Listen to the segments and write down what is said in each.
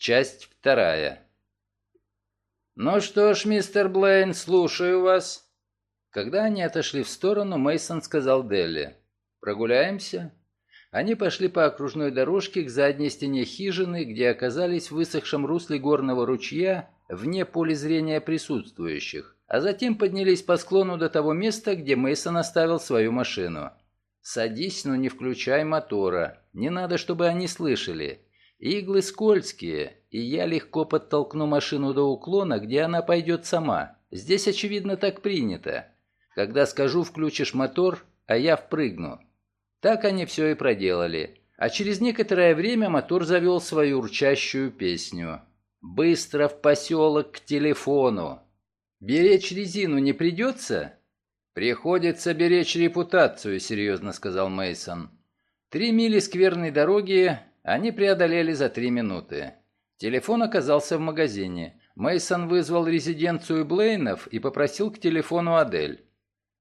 Часть вторая. «Ну что ж, мистер Блейн, слушаю вас». Когда они отошли в сторону, Мейсон сказал Делли. «Прогуляемся?» Они пошли по окружной дорожке к задней стене хижины, где оказались в высохшем русле горного ручья, вне поля зрения присутствующих, а затем поднялись по склону до того места, где Мейсон оставил свою машину. «Садись, но не включай мотора. Не надо, чтобы они слышали. Иглы скользкие, и я легко подтолкну машину до уклона, где она пойдет сама. Здесь, очевидно, так принято. Когда скажу, включишь мотор, а я впрыгну. Так они все и проделали. А через некоторое время мотор завел свою урчащую песню. «Быстро в поселок к телефону!» «Беречь резину не придется?» «Приходится беречь репутацию», — серьезно сказал Мейсон. Три мили скверной дороги они преодолели за три минуты. Телефон оказался в магазине. Мейсон вызвал резиденцию Блейнов и попросил к телефону Адель.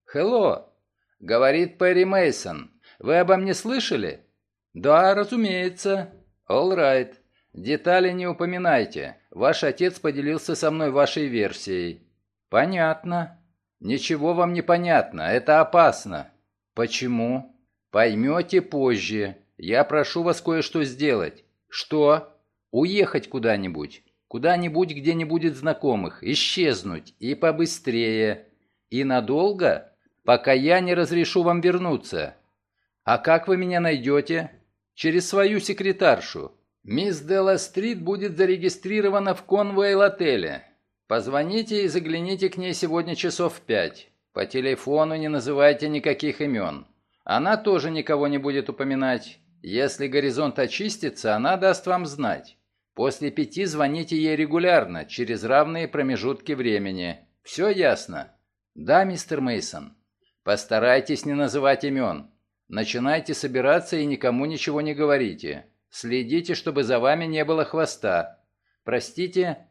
«Хелло!» — говорит Перри Мейсон. Вы обо мне слышали?» «Да, разумеется». «All right. Детали не упоминайте. Ваш отец поделился со мной вашей версией». «Понятно». «Ничего вам не понятно. Это опасно». «Почему?» «Поймете позже. Я прошу вас кое-что сделать». «Что?» «Уехать куда-нибудь. Куда-нибудь, где не будет знакомых. Исчезнуть. И побыстрее. И надолго? Пока я не разрешу вам вернуться. «А как вы меня найдете?» «Через свою секретаршу. Мисс Делла Стрит будет зарегистрирована в Конвейл-отеле. Позвоните и загляните к ней сегодня часов в пять. По телефону не называйте никаких имен. Она тоже никого не будет упоминать. Если горизонт очистится, она даст вам знать. После пяти звоните ей регулярно, через равные промежутки времени. Все ясно? Да, мистер Мейсон. Постарайтесь не называть имен. Начинайте собираться и никому ничего не говорите. Следите, чтобы за вами не было хвоста. Простите?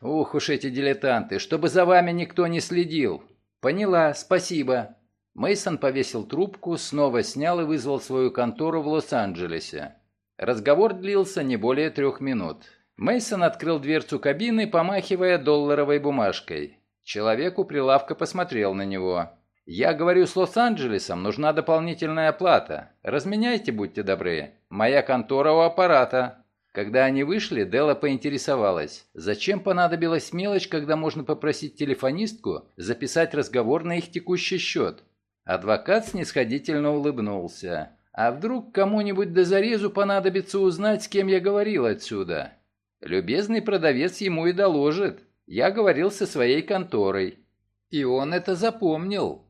Ух уж эти дилетанты, чтобы за вами никто не следил. Поняла, спасибо. Мейсон повесил трубку, снова снял и вызвал свою контору в Лос-Анджелесе. Разговор длился не более трех минут. Мейсон открыл дверцу кабины, помахивая долларовой бумажкой. Человек у прилавка посмотрел на него. «Я говорю с Лос-Анджелесом, нужна дополнительная плата. Разменяйте, будьте добры. Моя контора у аппарата». Когда они вышли, Дела поинтересовалась, зачем понадобилась мелочь, когда можно попросить телефонистку записать разговор на их текущий счет. Адвокат снисходительно улыбнулся. «А вдруг кому-нибудь до зарезу понадобится узнать, с кем я говорил отсюда?» Любезный продавец ему и доложит. Я говорил со своей конторой. И он это запомнил.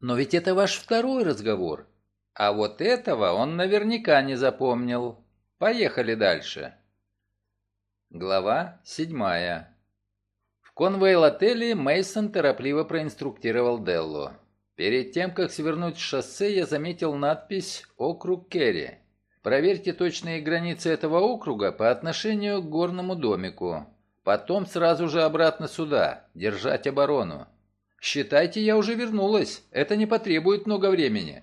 Но ведь это ваш второй разговор. А вот этого он наверняка не запомнил. Поехали дальше. Глава седьмая. В Конвейл-отеле Мейсон торопливо проинструктировал Деллу. Перед тем, как свернуть с шоссе, я заметил надпись «Округ Керри». Проверьте точные границы этого округа по отношению к горному домику. Потом сразу же обратно сюда, держать оборону. «Считайте, я уже вернулась. Это не потребует много времени».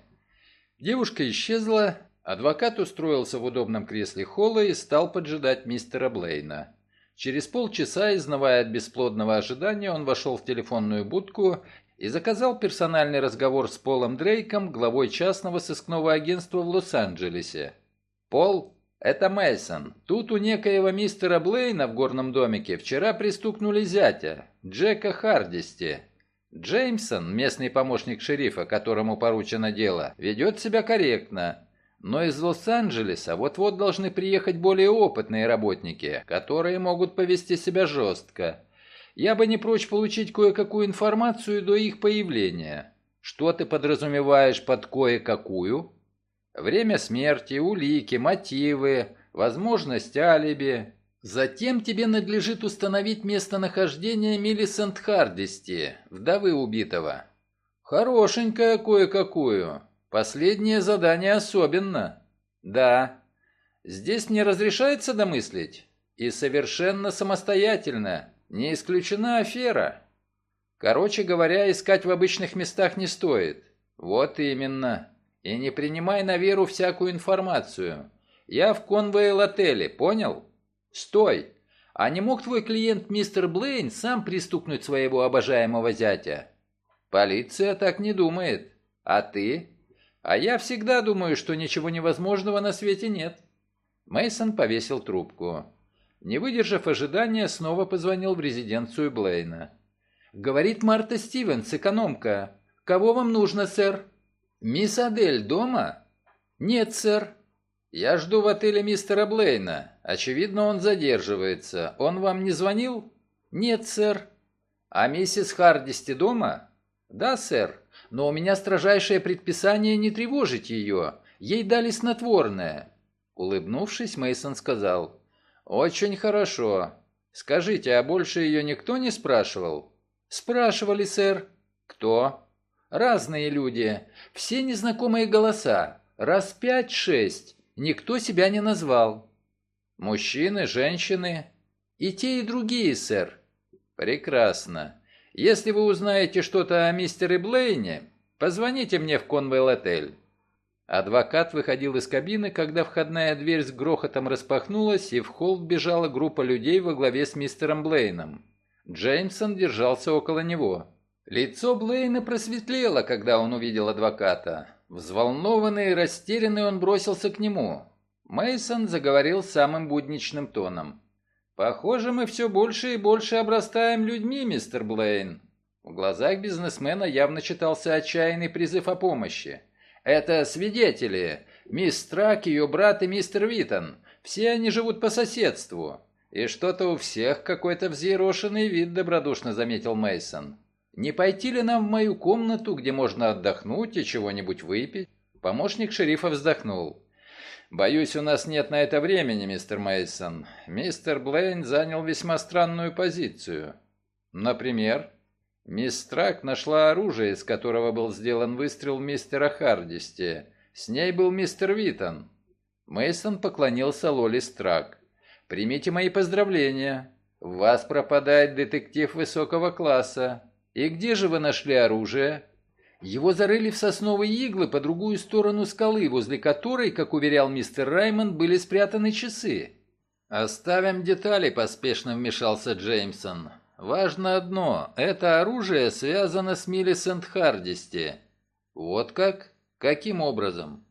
Девушка исчезла, адвокат устроился в удобном кресле холла и стал поджидать мистера Блейна. Через полчаса, изнывая от бесплодного ожидания, он вошел в телефонную будку и заказал персональный разговор с Полом Дрейком, главой частного сыскного агентства в Лос-Анджелесе. «Пол, это Мейсон. Тут у некоего мистера Блейна в горном домике вчера пристукнули зятя, Джека Хардисти. Джеймсон, местный помощник шерифа, которому поручено дело, ведет себя корректно. Но из Лос-Анджелеса вот-вот должны приехать более опытные работники, которые могут повести себя жестко. Я бы не прочь получить кое-какую информацию до их появления. Что ты подразумеваешь под кое-какую? Время смерти, улики, мотивы, возможность алиби, Затем тебе надлежит установить местонахождение Миллисент Хардисти, вдовы убитого. Хорошенькое кое-какую. Последнее задание особенно. Да. Здесь мне разрешается домыслить? И совершенно самостоятельно. Не исключена афера. Короче говоря, искать в обычных местах не стоит. Вот именно. И не принимай на веру всякую информацию. Я в Конвейл-отеле, понял? «Стой! А не мог твой клиент мистер Блейн сам пристукнуть своего обожаемого зятя?» «Полиция так не думает. А ты?» «А я всегда думаю, что ничего невозможного на свете нет». Мейсон повесил трубку. Не выдержав ожидания, снова позвонил в резиденцию Блейна. «Говорит Марта Стивенс, экономка. Кого вам нужно, сэр?» «Мисс Адель дома?» «Нет, сэр». «Я жду в отеле мистера Блейна. Очевидно, он задерживается. Он вам не звонил?» «Нет, сэр». «А миссис Хардисти дома?» «Да, сэр. Но у меня строжайшее предписание не тревожить ее. Ей дали снотворное». Улыбнувшись, Мейсон сказал. «Очень хорошо. Скажите, а больше ее никто не спрашивал?» «Спрашивали, сэр». «Кто?» «Разные люди. Все незнакомые голоса. Раз пять-шесть. Никто себя не назвал. Мужчины, женщины. И те, и другие, сэр. Прекрасно. Если вы узнаете что-то о мистере Блейне, позвоните мне в Конвелл-отель. Адвокат выходил из кабины, когда входная дверь с грохотом распахнулась, и в холл бежала группа людей во главе с мистером Блейном. Джеймсон держался около него. Лицо Блейна просветлело, когда он увидел адвоката. Взволнованный и растерянный он бросился к нему. Мейсон заговорил самым будничным тоном. «Похоже, мы все больше и больше обрастаем людьми, мистер Блейн». В глазах бизнесмена явно читался отчаянный призыв о помощи. «Это свидетели. Мисс Трак, ее брат и мистер Витон. Все они живут по соседству. И что-то у всех какой-то взъерошенный вид», — добродушно заметил Мейсон. Не пойти ли нам в мою комнату, где можно отдохнуть и чего-нибудь выпить?» Помощник шерифа вздохнул. «Боюсь, у нас нет на это времени, мистер Мейсон. Мистер Блейн занял весьма странную позицию. Например, мисс Трак нашла оружие, из которого был сделан выстрел мистера Хардисти. С ней был мистер Витон. Мейсон поклонился Лоли Страк. «Примите мои поздравления. В вас пропадает детектив высокого класса. «И где же вы нашли оружие?» Его зарыли в сосновые иглы по другую сторону скалы, возле которой, как уверял мистер Раймонд, были спрятаны часы. «Оставим детали», — поспешно вмешался Джеймсон. «Важно одно — это оружие связано с Миллисент Хардисти». «Вот как? Каким образом?»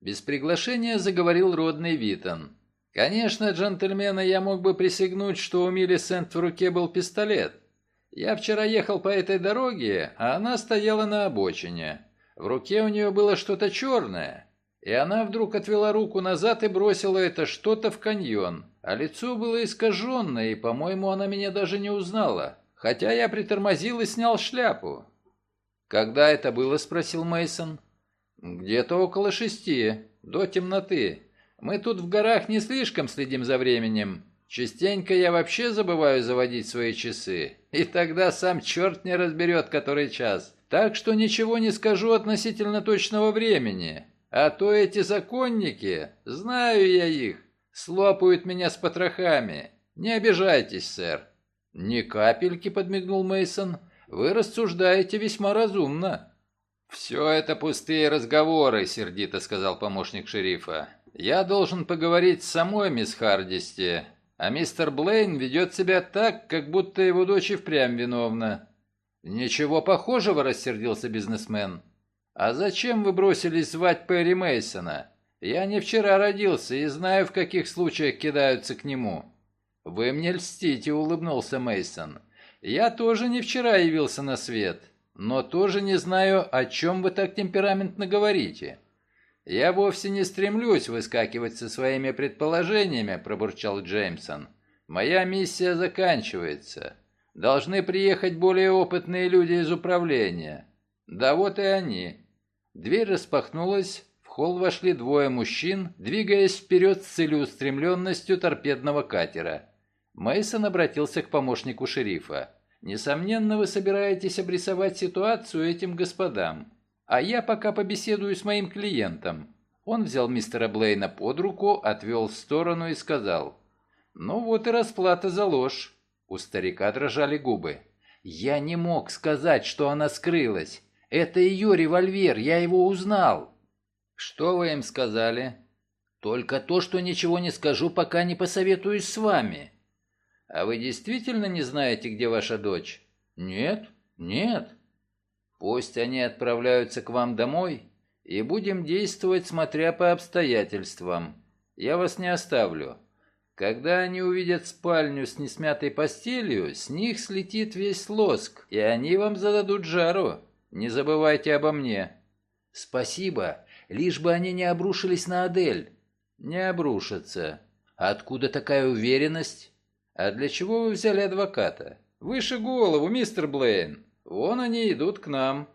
Без приглашения заговорил родный Витон. «Конечно, джентльмены, я мог бы присягнуть, что у Миллисент в руке был пистолет. Я вчера ехал по этой дороге, а она стояла на обочине. В руке у нее было что-то черное, и она вдруг отвела руку назад и бросила это что-то в каньон, а лицо было искаженное, и, по-моему, она меня даже не узнала, хотя я притормозил и снял шляпу. «Когда это было?» – спросил Мейсон. «Где-то около шести, до темноты. Мы тут в горах не слишком следим за временем. Частенько я вообще забываю заводить свои часы, и тогда сам черт не разберет, который час. Так что ничего не скажу относительно точного времени. А то эти законники, знаю я их, слопают меня с потрохами. Не обижайтесь, сэр. Ни капельки, подмигнул Мейсон. Вы рассуждаете весьма разумно. Все это пустые разговоры, сердито сказал помощник шерифа. Я должен поговорить с самой мисс Хардисти, а мистер Блейн ведет себя так, как будто его дочь и впрямь виновна. Ничего похожего, рассердился бизнесмен. А зачем вы бросились звать Перри Мейсона? Я не вчера родился и знаю, в каких случаях кидаются к нему. Вы мне льстите, улыбнулся Мейсон. Я тоже не вчера явился на свет, но тоже не знаю, о чем вы так темпераментно говорите. «Я вовсе не стремлюсь выскакивать со своими предположениями», – пробурчал Джеймсон. «Моя миссия заканчивается. Должны приехать более опытные люди из управления. Да вот и они». Дверь распахнулась, холл вошли двое мужчин, двигаясь вперед с целеустремленностью торпедного катера. Мейсон обратился к помощнику шерифа. «Несомненно, вы собираетесь обрисовать ситуацию этим господам. А я пока побеседую с моим клиентом». Он взял мистера Блейна под руку, отвел в сторону и сказал. «Ну вот и расплата за ложь». У старика дрожали губы. «Я не мог сказать, что она скрылась. Это ее револьвер, я его узнал». «Что вы им сказали?» Только то, что ничего не скажу, пока не посоветуюсь с вами. А вы действительно не знаете, где ваша дочь? Нет, нет. Пусть они отправляются к вам домой, и будем действовать, смотря по обстоятельствам. Я вас не оставлю. Когда они увидят спальню с несмятой постелью, с них слетит весь лоск, и они вам зададут жару. Не забывайте обо мне. Спасибо, лишь бы они не обрушились на Адель. Не обрушатся. Откуда такая уверенность? А для чего вы взяли адвоката? Выше голову, мистер Блейн. Вон они идут к нам.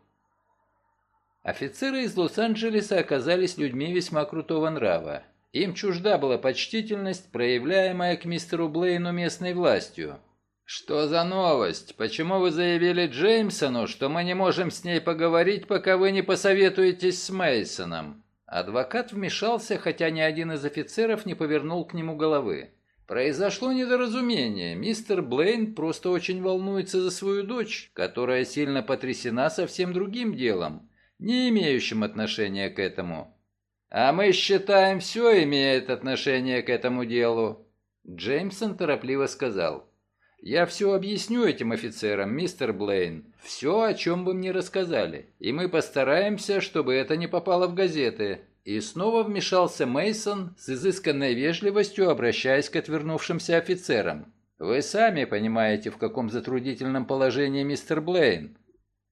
Офицеры из Лос-Анджелеса оказались людьми весьма крутого нрава. Им чужда была почтительность, проявляемая к мистеру Блейну местной властью. «Что за новость? Почему вы заявили Джеймсону, что мы не можем с ней поговорить, пока вы не посоветуетесь с Мейсоном? Адвокат вмешался, хотя ни один из офицеров не повернул к нему головы. Произошло недоразумение. Мистер Блейн просто очень волнуется за свою дочь, которая сильно потрясена совсем другим делом, не имеющим отношения к этому. А мы считаем, все имеет отношение к этому делу. Джеймсон торопливо сказал. «Я все объясню этим офицерам, мистер Блейн. Все, о чем бы мне рассказали. И мы постараемся, чтобы это не попало в газеты. И снова вмешался Мейсон с изысканной вежливостью, обращаясь к отвернувшимся офицерам. Вы сами понимаете, в каком затруднительном положении мистер Блейн.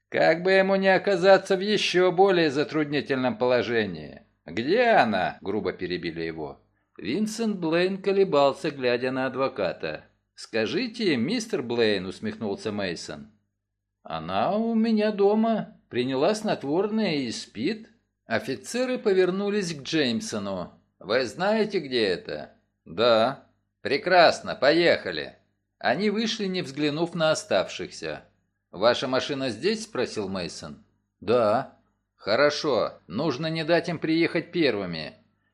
Как бы ему не оказаться в еще более затруднительном положении. Где она? грубо перебили его. Винсент Блейн колебался, глядя на адвоката. Скажите, мистер Блейн, усмехнулся Мейсон. Она у меня дома, приняла снотворное и спит. Офицеры повернулись к Джеймсону. «Вы знаете, где это?» «Да». «Прекрасно, поехали». Они вышли, не взглянув на оставшихся. «Ваша машина здесь?» – спросил Мейсон. «Да». «Хорошо, нужно не дать им приехать первыми».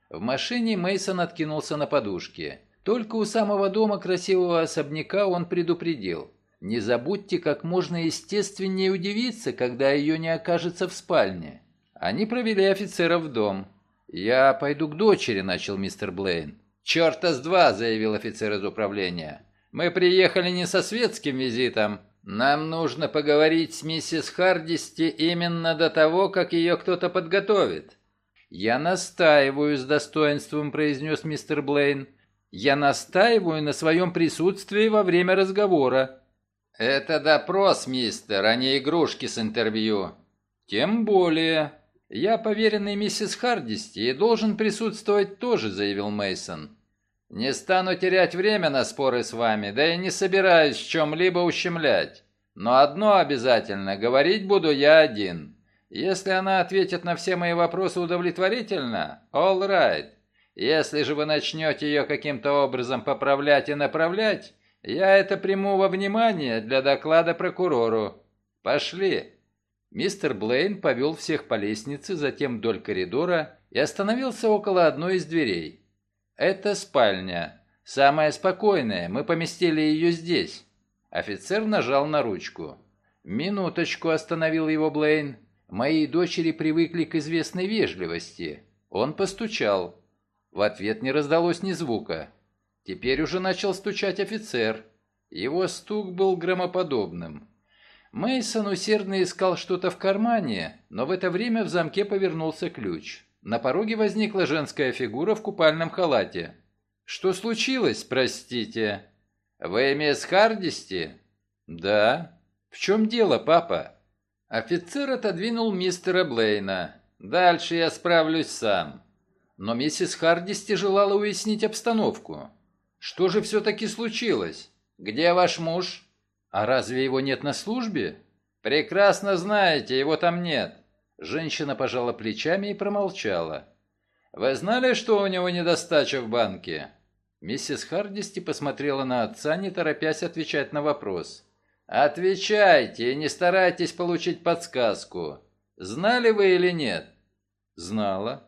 В машине Мейсон откинулся на подушке. Только у самого дома красивого особняка он предупредил. «Не забудьте как можно естественнее удивиться, когда ее не окажется в спальне». Они провели офицеров в дом. «Я пойду к дочери», — начал мистер Блейн. «Черта с два», — заявил офицер из управления. «Мы приехали не со светским визитом. Нам нужно поговорить с миссис Хардисти именно до того, как ее кто-то подготовит». «Я настаиваю с достоинством», — произнес мистер Блейн. «Я настаиваю на своем присутствии во время разговора». «Это допрос, мистер, а не игрушки с интервью». «Тем более. «Я поверенный миссис Хардисти и должен присутствовать тоже», — заявил Мейсон. «Не стану терять время на споры с вами, да и не собираюсь в чем-либо ущемлять. Но одно обязательно, говорить буду я один. Если она ответит на все мои вопросы удовлетворительно, all right. Если же вы начнете ее каким-то образом поправлять и направлять, я это приму во внимание для доклада прокурору. Пошли». Мистер Блейн повел всех по лестнице, затем вдоль коридора и остановился около одной из дверей. «Это спальня. Самая спокойная. Мы поместили ее здесь». Офицер нажал на ручку. «Минуточку», — остановил его Блейн. «Мои дочери привыкли к известной вежливости». Он постучал. В ответ не раздалось ни звука. Теперь уже начал стучать офицер. Его стук был громоподобным. Мейсон усердно искал что-то в кармане, но в это время в замке повернулся ключ. На пороге возникла женская фигура в купальном халате. «Что случилось, простите?» «Вы мисс Хардисти?» «Да». «В чем дело, папа?» Офицер отодвинул мистера Блейна. «Дальше я справлюсь сам». Но миссис Хардисти желала уяснить обстановку. «Что же все-таки случилось? Где ваш муж?» «А разве его нет на службе?» «Прекрасно знаете, его там нет». Женщина пожала плечами и промолчала. «Вы знали, что у него недостача в банке?» Миссис Хардисти посмотрела на отца, не торопясь отвечать на вопрос. «Отвечайте и не старайтесь получить подсказку. Знали вы или нет?» «Знала».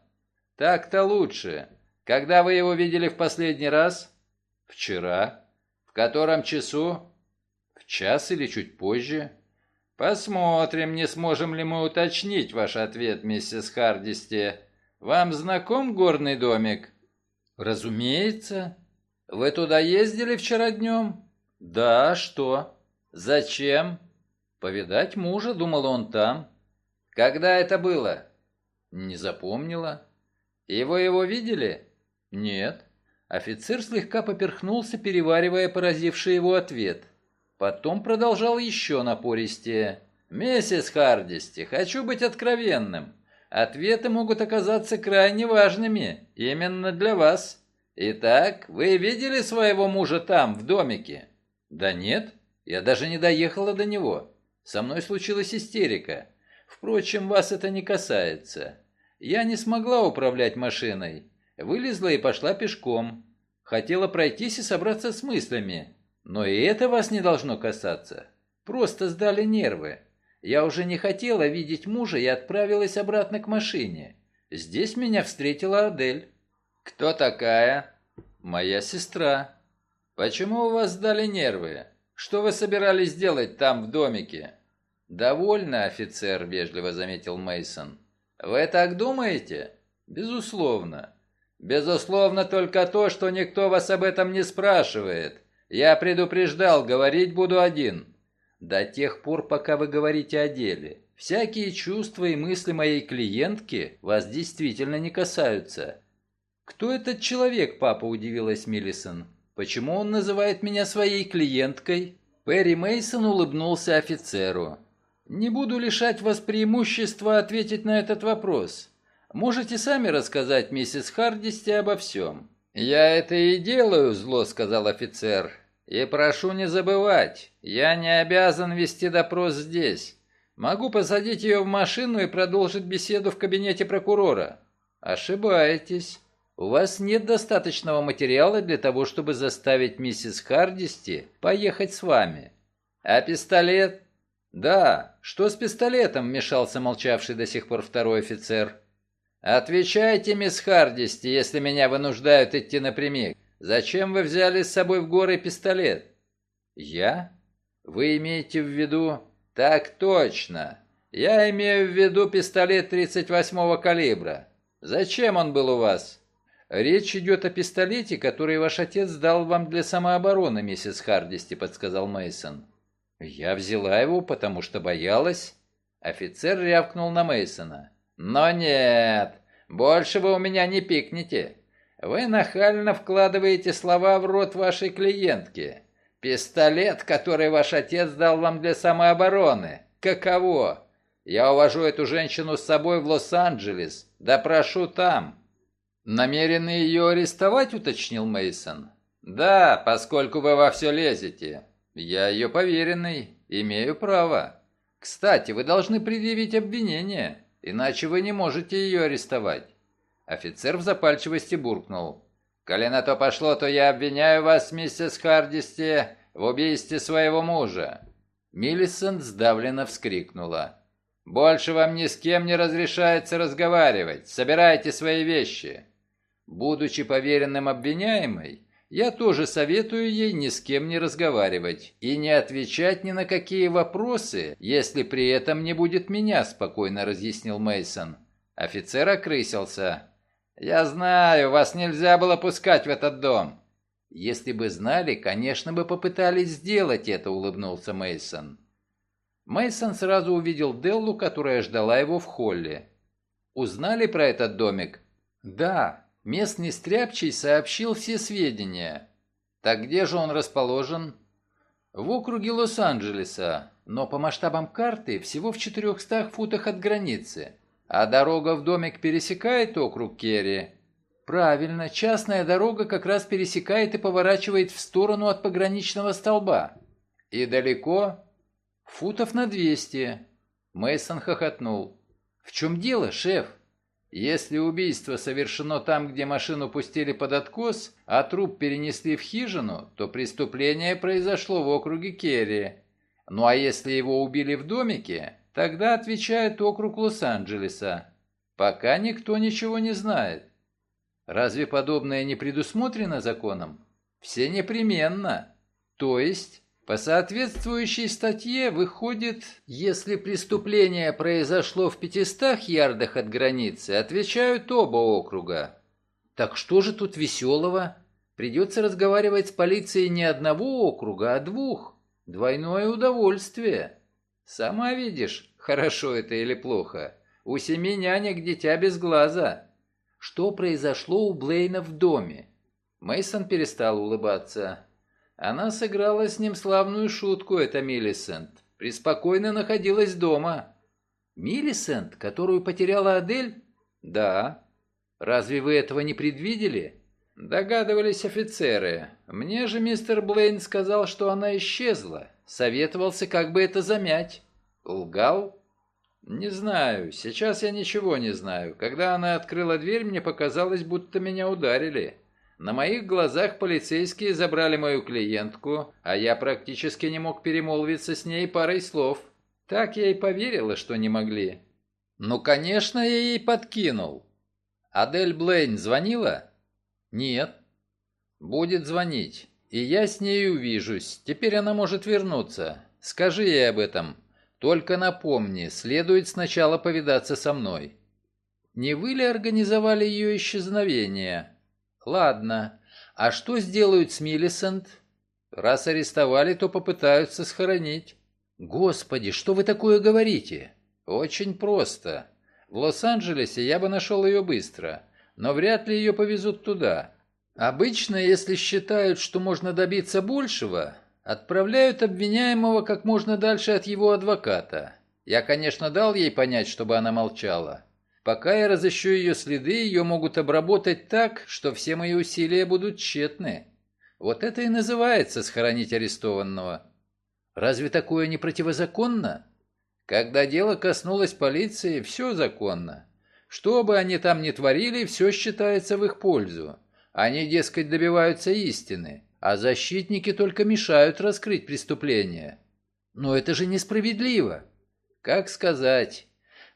«Так-то лучше. Когда вы его видели в последний раз?» «Вчера». «В котором часу?» час или чуть позже? Посмотрим, не сможем ли мы уточнить ваш ответ, миссис Хардисти. Вам знаком горный домик? Разумеется. Вы туда ездили вчера днем? Да, что? Зачем? Повидать мужа, думал он там. Когда это было? Не запомнила. И вы его видели? Нет. Офицер слегка поперхнулся, переваривая поразивший его ответ. Потом продолжал еще напористее. «Миссис Хардисти, хочу быть откровенным. Ответы могут оказаться крайне важными, именно для вас. Итак, вы видели своего мужа там, в домике?» «Да нет, я даже не доехала до него. Со мной случилась истерика. Впрочем, вас это не касается. Я не смогла управлять машиной. Вылезла и пошла пешком. Хотела пройтись и собраться с мыслями. Но и это вас не должно касаться. Просто сдали нервы. Я уже не хотела видеть мужа и отправилась обратно к машине. Здесь меня встретила Адель. «Кто такая?» «Моя сестра». «Почему у вас сдали нервы? Что вы собирались делать там, в домике?» «Довольно, офицер», — вежливо заметил Мейсон. «Вы так думаете?» «Безусловно. Безусловно только то, что никто вас об этом не спрашивает. Я предупреждал, говорить буду один. До тех пор, пока вы говорите о деле. Всякие чувства и мысли моей клиентки вас действительно не касаются. Кто этот человек, папа, удивилась Миллисон. Почему он называет меня своей клиенткой? Перри Мейсон улыбнулся офицеру. Не буду лишать вас преимущества ответить на этот вопрос. Можете сами рассказать миссис Хардисти обо всем». «Я это и делаю, зло», — сказал офицер. «И прошу не забывать, я не обязан вести допрос здесь. Могу посадить ее в машину и продолжить беседу в кабинете прокурора». «Ошибаетесь. У вас нет достаточного материала для того, чтобы заставить миссис Хардисти поехать с вами». «А пистолет?» «Да, что с пистолетом?» – вмешался молчавший до сих пор второй офицер. «Отвечайте, мисс Хардисти, если меня вынуждают идти напрямик. Зачем вы взяли с собой в горы пистолет?» «Я? Вы имеете в виду...» «Так точно. Я имею в виду пистолет 38-го калибра. Зачем он был у вас?» «Речь идет о пистолете, который ваш отец дал вам для самообороны, миссис Хардисти», — подсказал Мейсон. Я взяла его, потому что боялась. Офицер рявкнул на Мейсона. Но нет, больше вы у меня не пикнете. Вы нахально вкладываете слова в рот вашей клиентки. Пистолет, который ваш отец дал вам для самообороны. Каково? Я увожу эту женщину с собой в Лос-Анджелес. Допрошу там. Намерены ее арестовать, уточнил Мейсон. Да, поскольку вы во все лезете. «Я ее поверенный, имею право. Кстати, вы должны предъявить обвинение, иначе вы не можете ее арестовать». Офицер в запальчивости буркнул. «Коли на то пошло, то я обвиняю вас, миссис Хардисти, в убийстве своего мужа». Миллисент сдавленно вскрикнула. «Больше вам ни с кем не разрешается разговаривать. Собирайте свои вещи». Будучи поверенным обвиняемой, я тоже советую ей ни с кем не разговаривать и не отвечать ни на какие вопросы, если при этом не будет меня, спокойно разъяснил Мейсон. Офицер окрысился. Я знаю, вас нельзя было пускать в этот дом. Если бы знали, конечно бы попытались сделать это, улыбнулся Мейсон. Мейсон сразу увидел Деллу, которая ждала его в холле. Узнали про этот домик? Да, Местный стряпчий сообщил все сведения. Так где же он расположен? В округе Лос-Анджелеса, но по масштабам карты всего в 400 футах от границы. А дорога в домик пересекает округ Керри? Правильно, частная дорога как раз пересекает и поворачивает в сторону от пограничного столба. И далеко? Футов на 200. Мейсон хохотнул. В чем дело, шеф? Если убийство совершено там, где машину пустили под откос, а труп перенесли в хижину, то преступление произошло в округе Керри. Ну а если его убили в домике, тогда отвечает округ Лос-Анджелеса. Пока никто ничего не знает. Разве подобное не предусмотрено законом? Все непременно. То есть по соответствующей статье выходит, если преступление произошло в 500 ярдах от границы, отвечают оба округа. Так что же тут веселого? Придется разговаривать с полицией не одного округа, а двух. Двойное удовольствие. Сама видишь, хорошо это или плохо. У семи нянек дитя без глаза. Что произошло у Блейна в доме? Мейсон перестал улыбаться. Она сыграла с ним славную шутку, это Миллисент. Преспокойно находилась дома. Миллисент, которую потеряла Адель? Да. Разве вы этого не предвидели? Догадывались офицеры. Мне же мистер Блейн сказал, что она исчезла. Советовался, как бы это замять. Лгал? Не знаю. Сейчас я ничего не знаю. Когда она открыла дверь, мне показалось, будто меня ударили. На моих глазах полицейские забрали мою клиентку, а я практически не мог перемолвиться с ней парой слов. Так я и поверила, что не могли. Ну, конечно, я ей подкинул. Адель Блейн звонила? Нет. Будет звонить. И я с ней увижусь. Теперь она может вернуться. Скажи ей об этом. Только напомни, следует сначала повидаться со мной. Не вы ли организовали ее исчезновение? Ладно. А что сделают с Миллисент? Раз арестовали, то попытаются схоронить. Господи, что вы такое говорите? Очень просто. В Лос-Анджелесе я бы нашел ее быстро, но вряд ли ее повезут туда. Обычно, если считают, что можно добиться большего, отправляют обвиняемого как можно дальше от его адвоката. Я, конечно, дал ей понять, чтобы она молчала. Пока я разыщу ее следы, ее могут обработать так, что все мои усилия будут тщетны. Вот это и называется схоронить арестованного. Разве такое не противозаконно? Когда дело коснулось полиции, все законно. Что бы они там ни творили, все считается в их пользу. Они, дескать, добиваются истины, а защитники только мешают раскрыть преступление. Но это же несправедливо. Как сказать?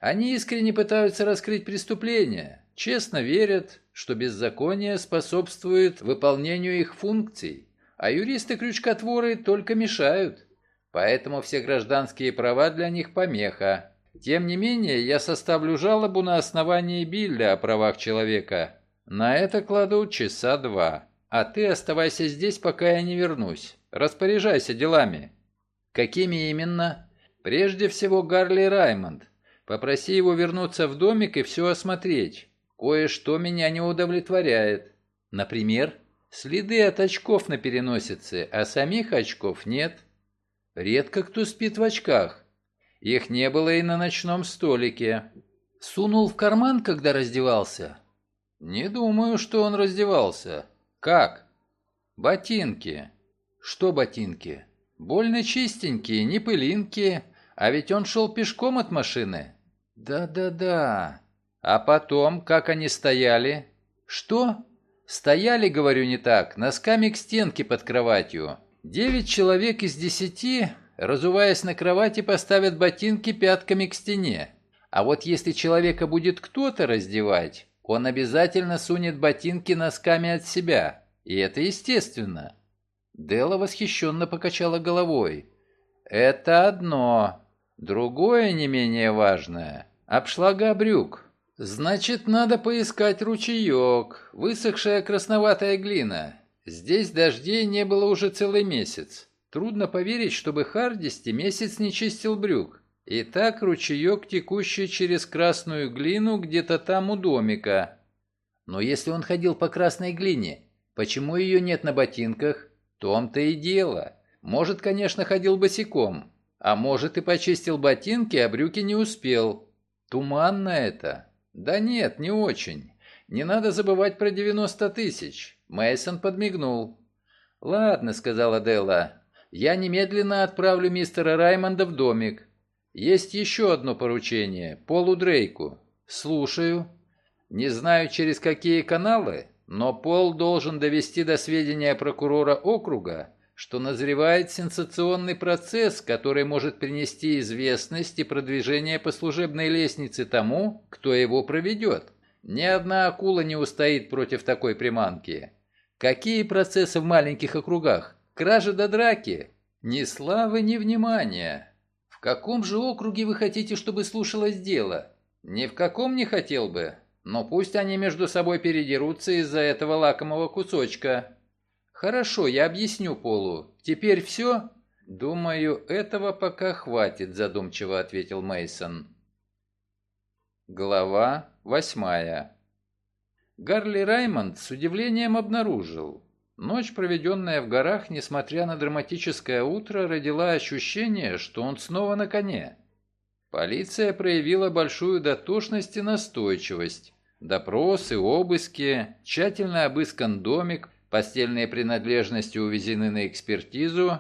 Они искренне пытаются раскрыть преступления, честно верят, что беззаконие способствует выполнению их функций, а юристы-крючкотворы только мешают. Поэтому все гражданские права для них помеха. Тем не менее, я составлю жалобу на основании Билля о правах человека. На это кладу часа два. А ты оставайся здесь, пока я не вернусь. Распоряжайся делами. Какими именно? Прежде всего Гарли Раймонд. Попроси его вернуться в домик и все осмотреть. Кое-что меня не удовлетворяет. Например, следы от очков на переносице, а самих очков нет. Редко кто спит в очках. Их не было и на ночном столике. Сунул в карман, когда раздевался? Не думаю, что он раздевался. Как? Ботинки. Что ботинки? Больно чистенькие, не пылинки. А ведь он шел пешком от машины. Да-да-да. А потом, как они стояли? Что? Стояли, говорю, не так, носками к стенке под кроватью. Девять человек из десяти, разуваясь на кровати, поставят ботинки пятками к стене. А вот если человека будет кто-то раздевать, он обязательно сунет ботинки носками от себя. И это естественно. Дела восхищенно покачала головой. «Это одно. Другое не менее важное – обшлага брюк. Значит, надо поискать ручеек, высохшая красноватая глина. Здесь дождей не было уже целый месяц. Трудно поверить, чтобы Хардисти месяц не чистил брюк. Итак, ручеек, текущий через красную глину, где-то там у домика. Но если он ходил по красной глине, почему ее нет на ботинках? В том-то и дело. Может, конечно, ходил босиком, а может и почистил ботинки, а брюки не успел. Туманно это. Да нет, не очень. Не надо забывать про 90 тысяч. Мейсон подмигнул. Ладно, сказала Делла. Я немедленно отправлю мистера Раймонда в домик. Есть еще одно поручение. Полу Дрейку. Слушаю. Не знаю, через какие каналы, но Пол должен довести до сведения прокурора округа, что назревает сенсационный процесс, который может принести известность и продвижение по служебной лестнице тому, кто его проведет. Ни одна акула не устоит против такой приманки. Какие процессы в маленьких округах? Кражи до драки? Ни славы, ни внимания. В каком же округе вы хотите, чтобы слушалось дело? Ни в каком не хотел бы. Но пусть они между собой передерутся из-за этого лакомого кусочка. Хорошо, я объясню Полу. Теперь все? Думаю, этого пока хватит, задумчиво ответил Мейсон. Глава восьмая. Гарли Раймонд с удивлением обнаружил. Ночь, проведенная в горах, несмотря на драматическое утро, родила ощущение, что он снова на коне. Полиция проявила большую дотошность и настойчивость. Допросы, обыски, тщательно обыскан домик, постельные принадлежности увезены на экспертизу.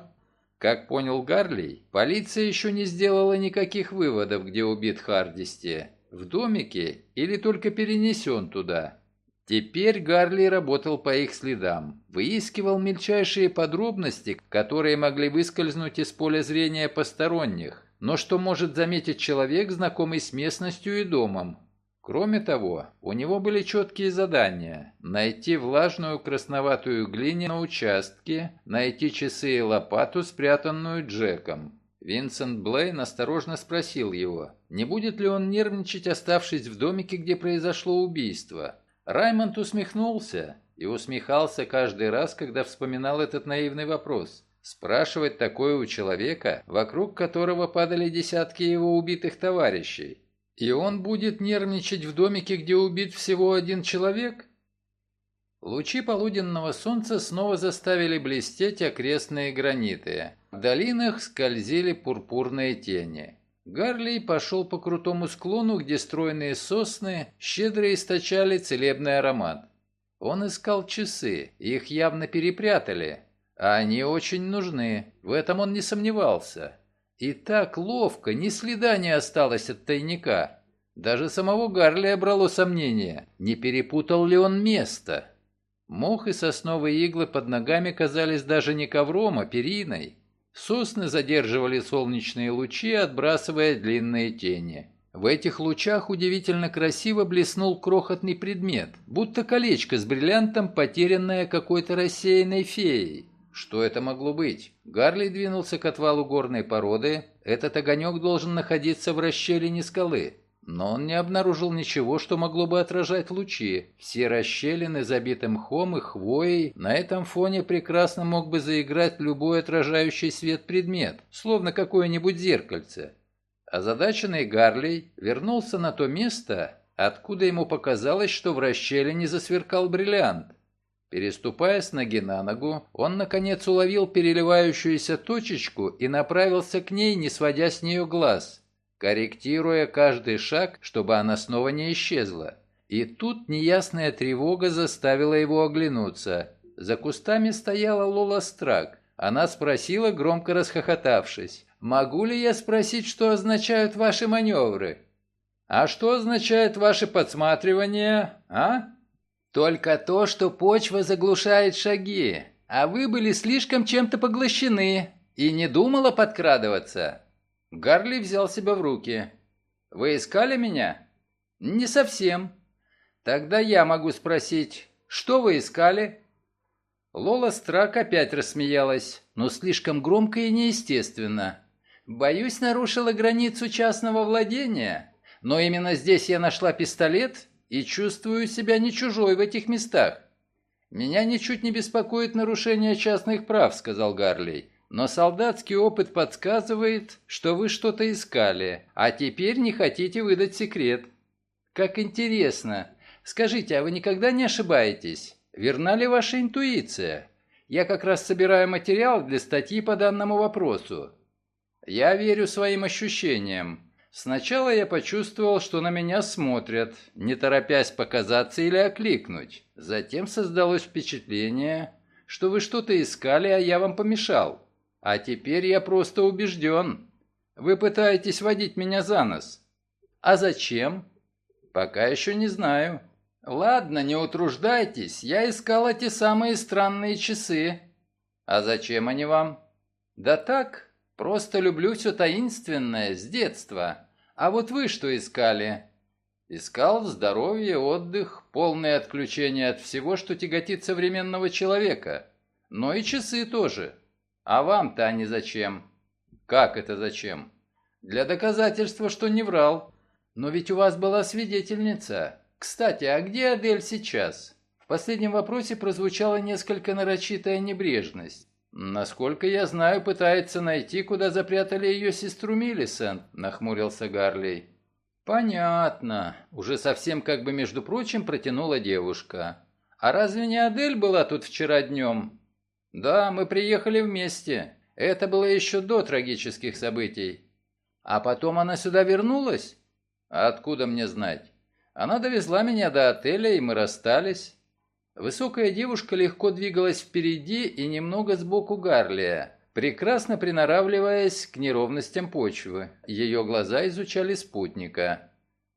Как понял Гарлей, полиция еще не сделала никаких выводов, где убит Хардисти. В домике или только перенесен туда. Теперь Гарли работал по их следам, выискивал мельчайшие подробности, которые могли выскользнуть из поля зрения посторонних, но что может заметить человек, знакомый с местностью и домом. Кроме того, у него были четкие задания – найти влажную красноватую глину на участке, найти часы и лопату, спрятанную Джеком. Винсент Блейн осторожно спросил его, не будет ли он нервничать, оставшись в домике, где произошло убийство. Раймонд усмехнулся и усмехался каждый раз, когда вспоминал этот наивный вопрос. Спрашивать такое у человека, вокруг которого падали десятки его убитых товарищей. И он будет нервничать в домике, где убит всего один человек? Лучи полуденного солнца снова заставили блестеть окрестные граниты. В долинах скользили пурпурные тени. Гарли пошел по крутому склону, где стройные сосны щедро источали целебный аромат. Он искал часы, их явно перепрятали, а они очень нужны, в этом он не сомневался. И так ловко, ни следа не осталось от тайника. Даже самого Гарли брало сомнение, не перепутал ли он место. Мох и сосновые иглы под ногами казались даже не ковром, а периной. Сосны задерживали солнечные лучи, отбрасывая длинные тени. В этих лучах удивительно красиво блеснул крохотный предмет, будто колечко с бриллиантом, потерянное какой-то рассеянной феей. Что это могло быть? Гарли двинулся к отвалу горной породы. Этот огонек должен находиться в расщелине скалы. Но он не обнаружил ничего, что могло бы отражать лучи. Все расщелины забиты мхом и хвоей. На этом фоне прекрасно мог бы заиграть любой отражающий свет предмет, словно какое-нибудь зеркальце. Озадаченный Гарлей вернулся на то место, откуда ему показалось, что в расщелине засверкал бриллиант. Переступая с ноги на ногу, он, наконец, уловил переливающуюся точечку и направился к ней, не сводя с нее глаз, корректируя каждый шаг, чтобы она снова не исчезла. И тут неясная тревога заставила его оглянуться. За кустами стояла Лола Страк. Она спросила, громко расхохотавшись, «Могу ли я спросить, что означают ваши маневры?» «А что означает ваше подсматривание, а?» Только то, что почва заглушает шаги, а вы были слишком чем-то поглощены и не думала подкрадываться. Гарли взял себя в руки. Вы искали меня? Не совсем. Тогда я могу спросить, что вы искали? Лола Страк опять рассмеялась, но слишком громко и неестественно. Боюсь, нарушила границу частного владения, но именно здесь я нашла пистолет и чувствую себя не чужой в этих местах. Меня ничуть не беспокоит нарушение частных прав, сказал Гарлей. Но солдатский опыт подсказывает, что вы что-то искали, а теперь не хотите выдать секрет. Как интересно. Скажите, а вы никогда не ошибаетесь? Верна ли ваша интуиция? Я как раз собираю материал для статьи по данному вопросу. Я верю своим ощущениям. Сначала я почувствовал, что на меня смотрят, не торопясь показаться или окликнуть. Затем создалось впечатление, что вы что-то искали, а я вам помешал. А теперь я просто убежден. Вы пытаетесь водить меня за нос. А зачем? Пока еще не знаю. Ладно, не утруждайтесь, я искал эти самые странные часы. А зачем они вам? Да так, Просто люблю все таинственное с детства. А вот вы что искали?» Искал здоровье, отдых, полное отключение от всего, что тяготит современного человека. Но и часы тоже. А вам-то они зачем? Как это зачем? Для доказательства, что не врал. Но ведь у вас была свидетельница. Кстати, а где Адель сейчас? В последнем вопросе прозвучала несколько нарочитая небрежность. «Насколько я знаю, пытается найти, куда запрятали ее сестру Миллисент», — нахмурился Гарлей. «Понятно», — уже совсем как бы между прочим протянула девушка. «А разве не Адель была тут вчера днем?» «Да, мы приехали вместе. Это было еще до трагических событий. А потом она сюда вернулась? откуда мне знать? Она довезла меня до отеля, и мы расстались. Высокая девушка легко двигалась впереди и немного сбоку Гарлия, прекрасно приноравливаясь к неровностям почвы. Ее глаза изучали спутника.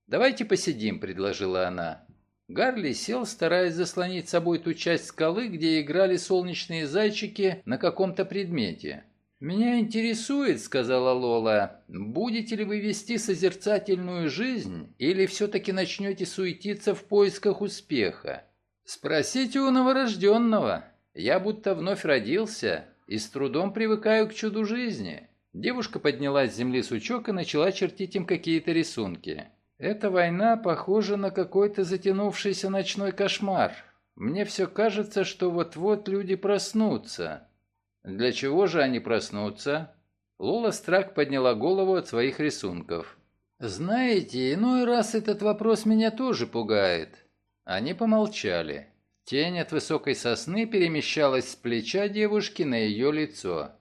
«Давайте посидим», — предложила она. Гарли сел, стараясь заслонить собой ту часть скалы, где играли солнечные зайчики на каком-то предмете. «Меня интересует», — сказала Лола, — «будете ли вы вести созерцательную жизнь или все-таки начнете суетиться в поисках успеха? Спросите у новорожденного. Я будто вновь родился и с трудом привыкаю к чуду жизни». Девушка подняла с земли сучок и начала чертить им какие-то рисунки. «Эта война похожа на какой-то затянувшийся ночной кошмар. Мне все кажется, что вот-вот люди проснутся». Для чего же они проснутся? Лола Страк подняла голову от своих рисунков. «Знаете, иной раз этот вопрос меня тоже пугает». Они помолчали. Тень от высокой сосны перемещалась с плеча девушки на ее лицо.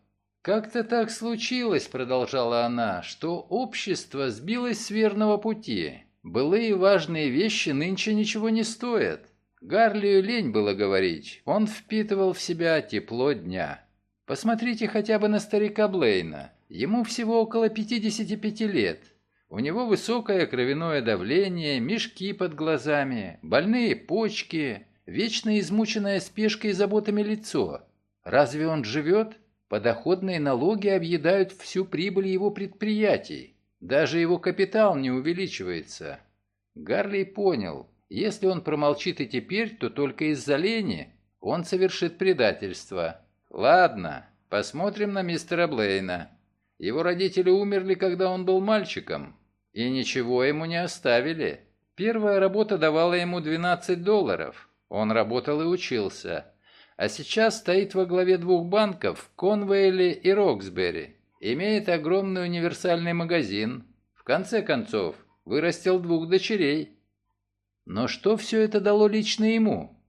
«Как-то так случилось», — продолжала она, — «что общество сбилось с верного пути. Былые важные вещи нынче ничего не стоят». Гарлию лень было говорить, он впитывал в себя тепло дня. Посмотрите хотя бы на старика Блейна. Ему всего около 55 лет. У него высокое кровяное давление, мешки под глазами, больные почки, вечно измученное спешкой и заботами лицо. Разве он живет? Подоходные налоги объедают всю прибыль его предприятий. Даже его капитал не увеличивается. Гарли понял, если он промолчит и теперь, то только из-за лени он совершит предательство. Ладно, посмотрим на мистера Блейна. Его родители умерли, когда он был мальчиком, и ничего ему не оставили. Первая работа давала ему 12 долларов. Он работал и учился. А сейчас стоит во главе двух банков в Конвейле и Роксбери. Имеет огромный универсальный магазин. В конце концов, вырастил двух дочерей. Но что все это дало лично ему?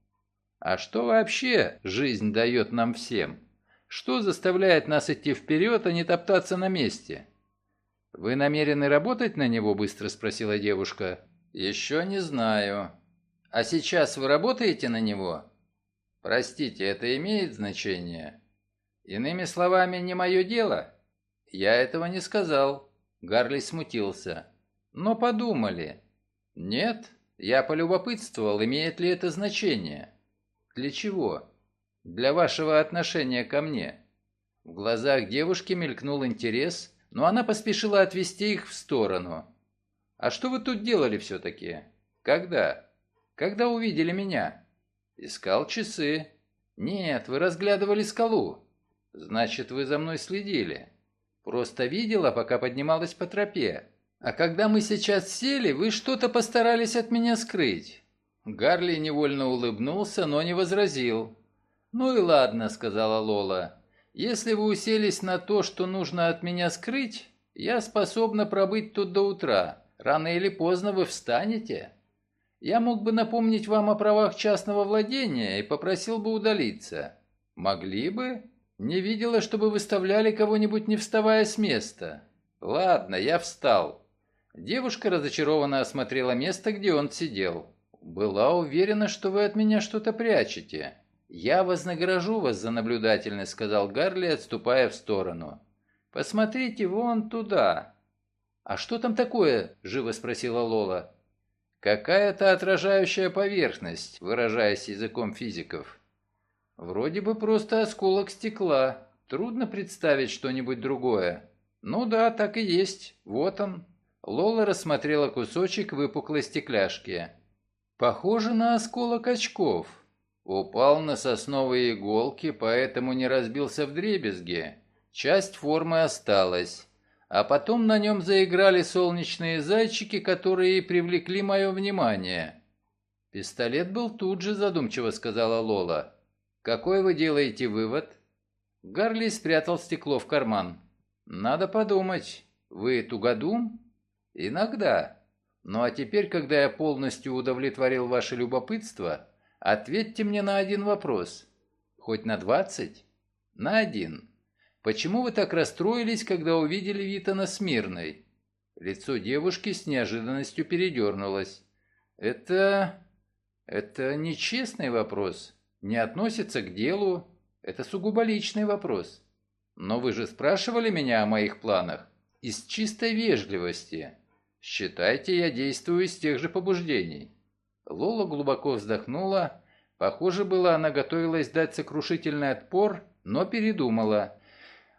А что вообще жизнь дает нам всем? Что заставляет нас идти вперед, а не топтаться на месте? «Вы намерены работать на него?» – быстро спросила девушка. «Еще не знаю. А сейчас вы работаете на него?» «Простите, это имеет значение?» «Иными словами, не мое дело?» «Я этого не сказал». Гарли смутился. «Но подумали». «Нет, я полюбопытствовал, имеет ли это значение». «Для чего?» «Для вашего отношения ко мне». В глазах девушки мелькнул интерес, но она поспешила отвести их в сторону. «А что вы тут делали все-таки? Когда? Когда увидели меня?» «Искал часы». «Нет, вы разглядывали скалу». «Значит, вы за мной следили». «Просто видела, пока поднималась по тропе. А когда мы сейчас сели, вы что-то постарались от меня скрыть. Гарли невольно улыбнулся, но не возразил. «Ну и ладно», — сказала Лола. «Если вы уселись на то, что нужно от меня скрыть, я способна пробыть тут до утра. Рано или поздно вы встанете. Я мог бы напомнить вам о правах частного владения и попросил бы удалиться. Могли бы? Не видела, чтобы выставляли кого-нибудь, не вставая с места. Ладно, я встал». Девушка разочарованно осмотрела место, где он сидел. «Была уверена, что вы от меня что-то прячете. Я вознагражу вас за наблюдательность», — сказал Гарли, отступая в сторону. «Посмотрите вон туда». «А что там такое?» — живо спросила Лола. «Какая-то отражающая поверхность», выражаясь языком физиков. «Вроде бы просто осколок стекла. Трудно представить что-нибудь другое». «Ну да, так и есть. Вот он». Лола рассмотрела кусочек выпуклой стекляшки. Похоже на осколок очков. Упал на сосновые иголки, поэтому не разбился в дребезги. Часть формы осталась. А потом на нем заиграли солнечные зайчики, которые привлекли мое внимание. «Пистолет был тут же», задумчиво сказала Лола. «Какой вы делаете вывод?» Гарли спрятал стекло в карман. «Надо подумать. Вы тугодум?» «Иногда. Ну а теперь, когда я полностью удовлетворил ваше любопытство, ответьте мне на один вопрос. Хоть на двадцать?» «На один. Почему вы так расстроились, когда увидели Витана Смирной?» Лицо девушки с неожиданностью передернулось. «Это... это нечестный вопрос. Не относится к делу. Это сугубо личный вопрос. Но вы же спрашивали меня о моих планах. Из чистой вежливости. Считайте, я действую из тех же побуждений». Лола глубоко вздохнула. Похоже было, она готовилась дать сокрушительный отпор, но передумала.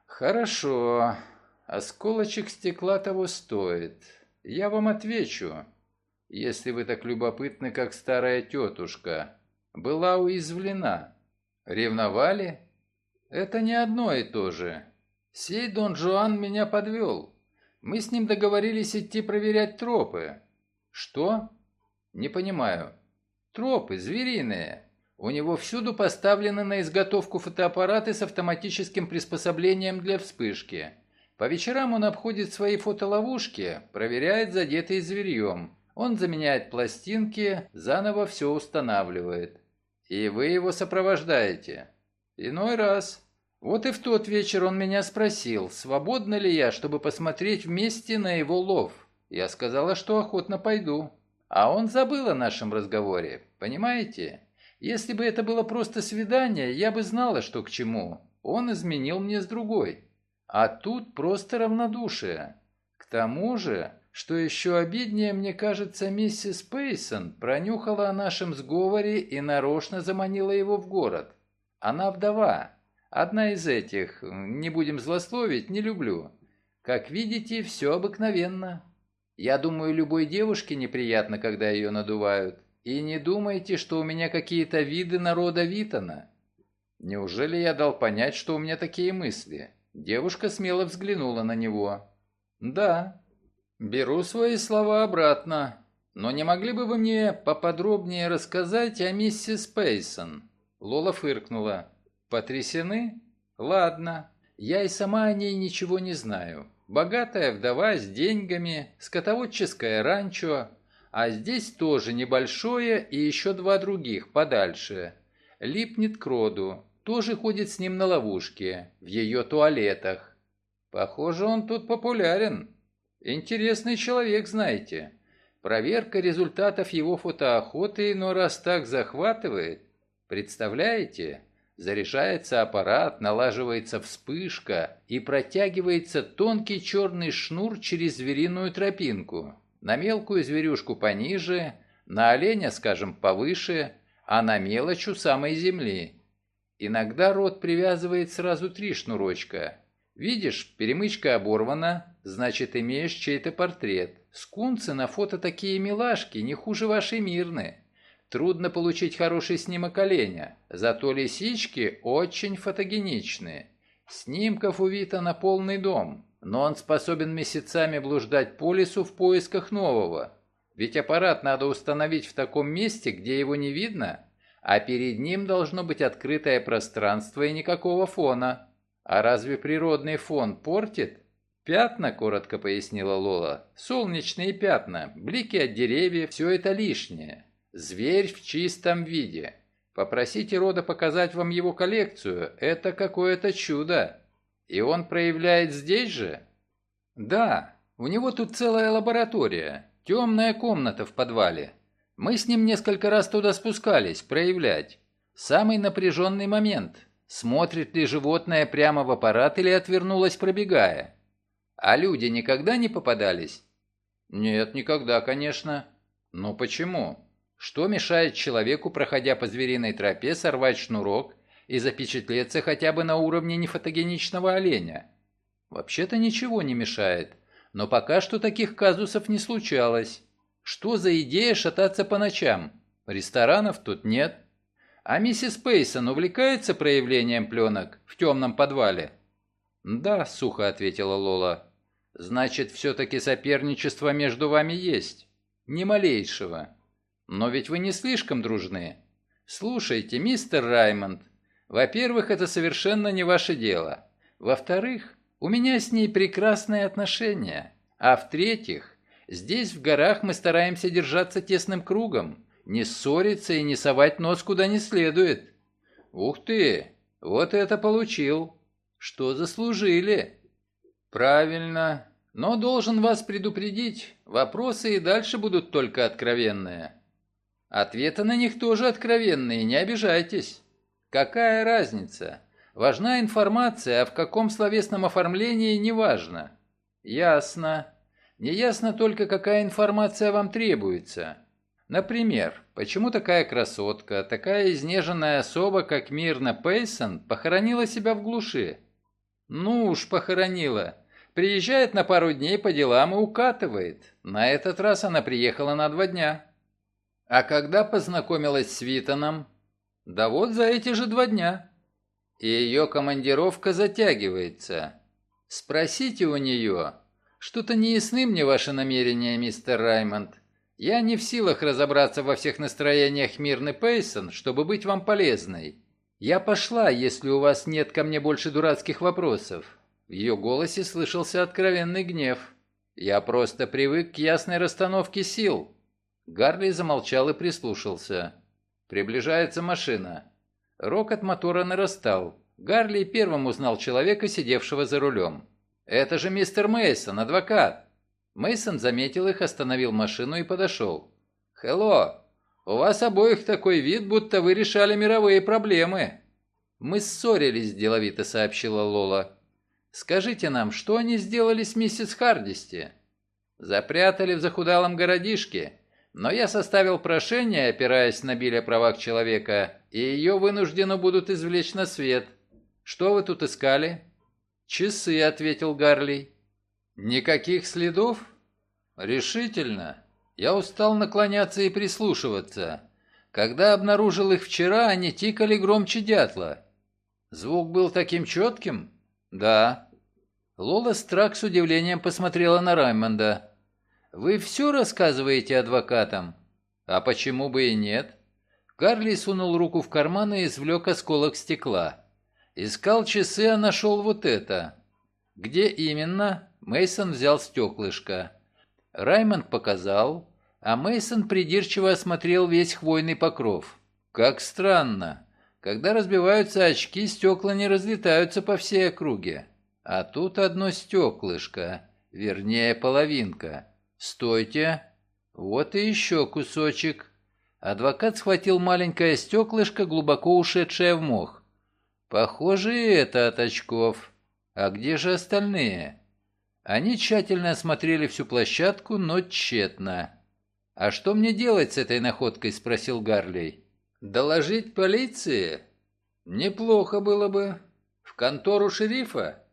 «Хорошо. Осколочек стекла того стоит. Я вам отвечу. Если вы так любопытны, как старая тетушка, была уязвлена. Ревновали? Это не одно и то же. Сей Дон Жуан меня подвел. Мы с ним договорились идти проверять тропы. Что? Не понимаю. Тропы, звериные. У него всюду поставлены на изготовку фотоаппараты с автоматическим приспособлением для вспышки. По вечерам он обходит свои фотоловушки, проверяет задетые зверьем. Он заменяет пластинки, заново все устанавливает. И вы его сопровождаете. Иной раз. Вот и в тот вечер он меня спросил, свободна ли я, чтобы посмотреть вместе на его лов. Я сказала, что охотно пойду. А он забыл о нашем разговоре, понимаете? Если бы это было просто свидание, я бы знала, что к чему. Он изменил мне с другой. А тут просто равнодушие. К тому же, что еще обиднее, мне кажется, миссис Пейсон пронюхала о нашем сговоре и нарочно заманила его в город. Она вдова. Одна из этих, не будем злословить, не люблю. Как видите, все обыкновенно. Я думаю, любой девушке неприятно, когда ее надувают. И не думайте, что у меня какие-то виды народа Витона. Неужели я дал понять, что у меня такие мысли? Девушка смело взглянула на него. Да, беру свои слова обратно. Но не могли бы вы мне поподробнее рассказать о миссис Пейсон? Лола фыркнула. Потрясены? Ладно. Я и сама о ней ничего не знаю. Богатая вдова с деньгами, скотоводческое ранчо, а здесь тоже небольшое и еще два других, подальше. Липнет к роду, тоже ходит с ним на ловушке, в ее туалетах. Похоже, он тут популярен. Интересный человек, знаете. Проверка результатов его фотоохоты но раз так захватывает. Представляете? Заряжается аппарат, налаживается вспышка и протягивается тонкий черный шнур через звериную тропинку. На мелкую зверюшку пониже, на оленя, скажем, повыше, а на мелочь у самой земли. Иногда рот привязывает сразу три шнурочка. Видишь, перемычка оборвана, значит, имеешь чей-то портрет. Скунцы на фото такие милашки, не хуже вашей мирны. Трудно получить хороший снимок оленя, зато лисички очень фотогеничные. Снимков у Вита на полный дом но он способен месяцами блуждать по лесу в поисках нового. Ведь аппарат надо установить в таком месте, где его не видно, а перед ним должно быть открытое пространство и никакого фона. А разве природный фон портит? «Пятна», — коротко пояснила Лола. «Солнечные пятна, блики от деревьев, все это лишнее. Зверь в чистом виде. Попросите Рода показать вам его коллекцию. Это какое-то чудо». И он проявляет здесь же? Да, у него тут целая лаборатория, темная комната в подвале. Мы с ним несколько раз туда спускались, проявлять. Самый напряженный момент. Смотрит ли животное прямо в аппарат или отвернулось, пробегая? А люди никогда не попадались? Нет, никогда, конечно. Но почему? Что мешает человеку, проходя по звериной тропе, сорвать шнурок и запечатлеться хотя бы на уровне нефотогеничного оленя. Вообще-то ничего не мешает, но пока что таких казусов не случалось. Что за идея шататься по ночам? Ресторанов тут нет. А миссис Пейсон увлекается проявлением пленок в темном подвале? Да, сухо ответила Лола. Значит, все-таки соперничество между вами есть? Ни малейшего. Но ведь вы не слишком дружны. Слушайте, мистер Раймонд, во-первых, это совершенно не ваше дело. Во-вторых, у меня с ней прекрасные отношения. А в-третьих, здесь в горах мы стараемся держаться тесным кругом, не ссориться и не совать нос куда не следует. Ух ты, вот это получил. Что заслужили? Правильно. Но должен вас предупредить, вопросы и дальше будут только откровенные. Ответы на них тоже откровенные, не обижайтесь. Какая разница? Важна информация, а в каком словесном оформлении – неважно. Ясно. Неясно только, какая информация вам требуется. Например, почему такая красотка, такая изнеженная особа, как Мирна Пейсон, похоронила себя в глуши? Ну уж похоронила. Приезжает на пару дней по делам и укатывает. На этот раз она приехала на два дня. А когда познакомилась с Витоном? Да вот за эти же два дня. И ее командировка затягивается. Спросите у нее. Что-то не ясны мне ваши намерения, мистер Раймонд. Я не в силах разобраться во всех настроениях Мирны Пейсон, чтобы быть вам полезной. Я пошла, если у вас нет ко мне больше дурацких вопросов. В ее голосе слышался откровенный гнев. Я просто привык к ясной расстановке сил. Гарли замолчал и прислушался. Приближается машина. Рокот мотора нарастал. Гарли первым узнал человека, сидевшего за рулем. «Это же мистер Мейсон, адвокат!» Мейсон заметил их, остановил машину и подошел. «Хелло! У вас обоих такой вид, будто вы решали мировые проблемы!» «Мы ссорились», – деловито сообщила Лола. «Скажите нам, что они сделали с миссис Хардисти?» «Запрятали в захудалом городишке. Но я составил прошение, опираясь на Билли правах человека, и ее вынуждены будут извлечь на свет. Что вы тут искали?» «Часы», — ответил Гарли. «Никаких следов?» «Решительно. Я устал наклоняться и прислушиваться. Когда обнаружил их вчера, они тикали громче дятла. Звук был таким четким?» «Да». Лола Страк с удивлением посмотрела на Раймонда. Вы все рассказываете адвокатам? А почему бы и нет? Карли сунул руку в карман и извлек осколок стекла. Искал часы, а нашел вот это. Где именно? Мейсон взял стеклышко. Раймонд показал, а Мейсон придирчиво осмотрел весь хвойный покров. Как странно. Когда разбиваются очки, стекла не разлетаются по всей округе. А тут одно стеклышко, вернее половинка. «Стойте! Вот и еще кусочек!» Адвокат схватил маленькое стеклышко, глубоко ушедшее в мох. «Похоже, и это от очков. А где же остальные?» Они тщательно осмотрели всю площадку, но тщетно. «А что мне делать с этой находкой?» – спросил Гарлей. «Доложить полиции? Неплохо было бы. В контору шерифа?»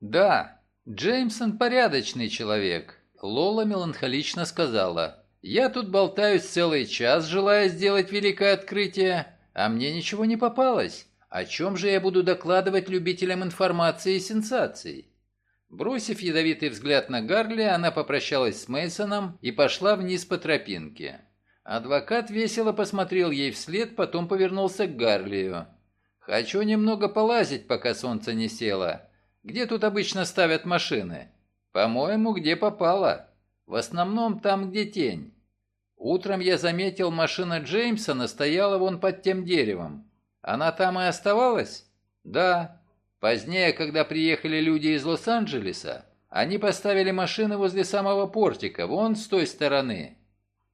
«Да, Джеймсон порядочный человек. Лола меланхолично сказала, «Я тут болтаюсь целый час, желая сделать великое открытие, а мне ничего не попалось. О чем же я буду докладывать любителям информации и сенсаций?» Бросив ядовитый взгляд на Гарли, она попрощалась с Мейсоном и пошла вниз по тропинке. Адвокат весело посмотрел ей вслед, потом повернулся к Гарлию. «Хочу немного полазить, пока солнце не село. Где тут обычно ставят машины?» По-моему, где попало. В основном там, где тень. Утром я заметил, машина Джеймсона стояла вон под тем деревом. Она там и оставалась? Да. Позднее, когда приехали люди из Лос-Анджелеса, они поставили машины возле самого портика, вон с той стороны.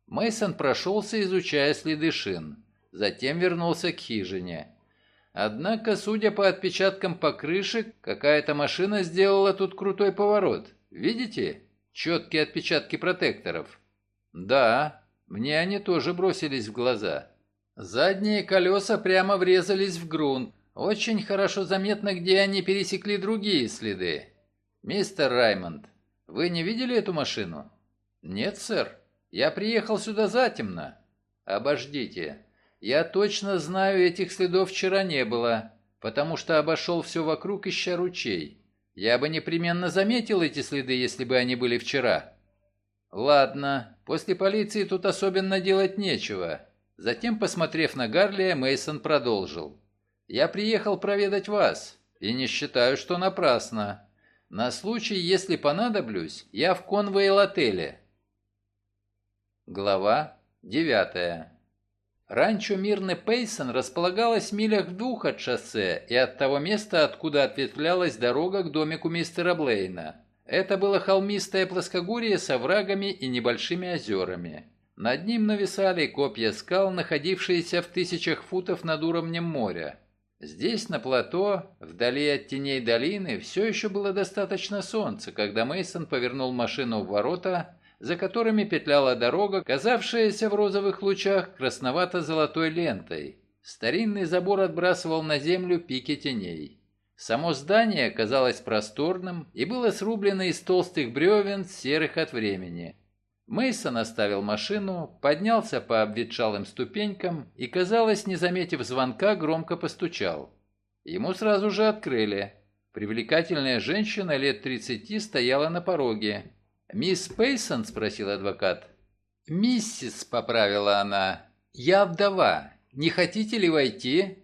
Мейсон прошелся, изучая следы шин. Затем вернулся к хижине. Однако, судя по отпечаткам покрышек, какая-то машина сделала тут крутой поворот. Видите? Четкие отпечатки протекторов. Да, мне они тоже бросились в глаза. Задние колеса прямо врезались в грунт. Очень хорошо заметно, где они пересекли другие следы. Мистер Раймонд, вы не видели эту машину? Нет, сэр. Я приехал сюда затемно. Обождите. Я точно знаю, этих следов вчера не было, потому что обошел все вокруг, ища ручей. Я бы непременно заметил эти следы, если бы они были вчера. Ладно, После полиции тут особенно делать нечего. Затем, посмотрев на Гарли, Мейсон продолжил. «Я приехал проведать вас, и не считаю, что напрасно. На случай, если понадоблюсь, я в Конвейл-отеле». Глава девятая. Ранчо Мирный Пейсон располагалось в милях в двух от шоссе и от того места, откуда ответвлялась дорога к домику мистера Блейна. Это было холмистое плоскогорье с оврагами и небольшими озерами. Над ним нависали копья скал, находившиеся в тысячах футов над уровнем моря. Здесь, на плато, вдали от теней долины, все еще было достаточно солнца, когда Мейсон повернул машину в ворота за которыми петляла дорога, казавшаяся в розовых лучах красновато-золотой лентой. Старинный забор отбрасывал на землю пики теней. Само здание казалось просторным и было срублено из толстых бревен, серых от времени. Мейсон оставил машину, поднялся по обветшалым ступенькам и, казалось, не заметив звонка, громко постучал. Ему сразу же открыли. Привлекательная женщина лет тридцати стояла на пороге. «Мисс Пейсон?» – спросил адвокат. «Миссис», – поправила она. «Я вдова. Не хотите ли войти?»